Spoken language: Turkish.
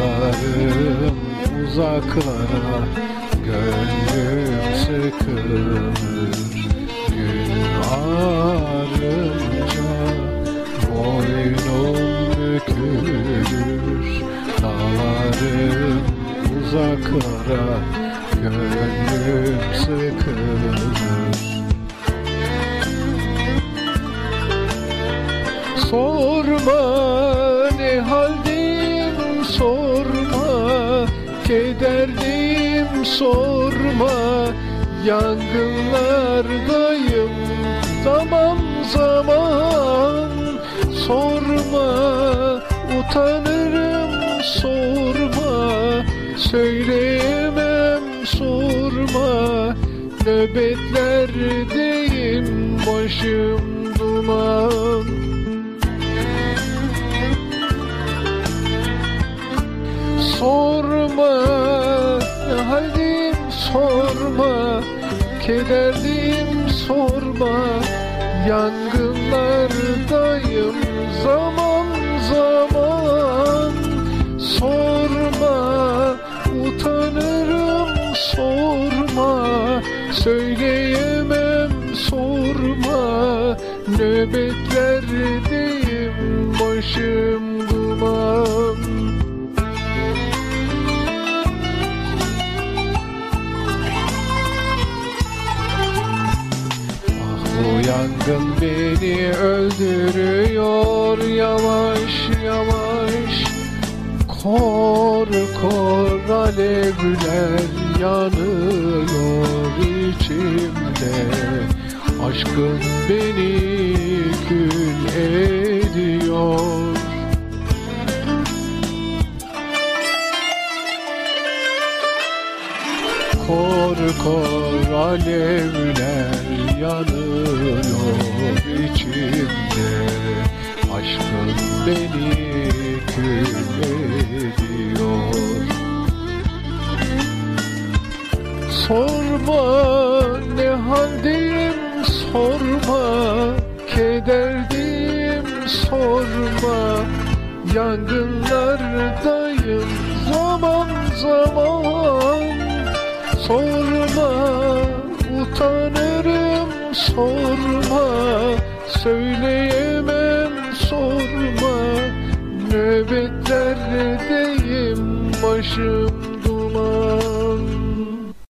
yollarım uzaklara Gönlüm sıkılır. Gün ağrınca Boynum bükülür dağlarım uzaklara Gönlüm sıkılır. Sorma ne halde sorma Kederliyim sorma Yangınlardayım zaman zaman. Sorma utanırım sorma Söyleyemem sorma. Nöbetlerdeyim başım duman Sorma ne halim sorma Kederliyim sorma. Yangınlardayım zaman zaman. Sorma utanırım sorma. Söyleyemem sorma. Nöbetlerdeyim başım duman bu yangın beni öldürüyor yavaş yavaş. Kor kor alevler yanıyor içimde. Aşkın beni kül ediyor Kor kor alevler yanıyor içimde. Aşkın beni kül ediyor Sorma ne haldeyim sorma. Kederdeyim sorma. Yangınlardayım Sorma utanırım sorma. Söyleyemem sorma. Nöbetlerdeyim başım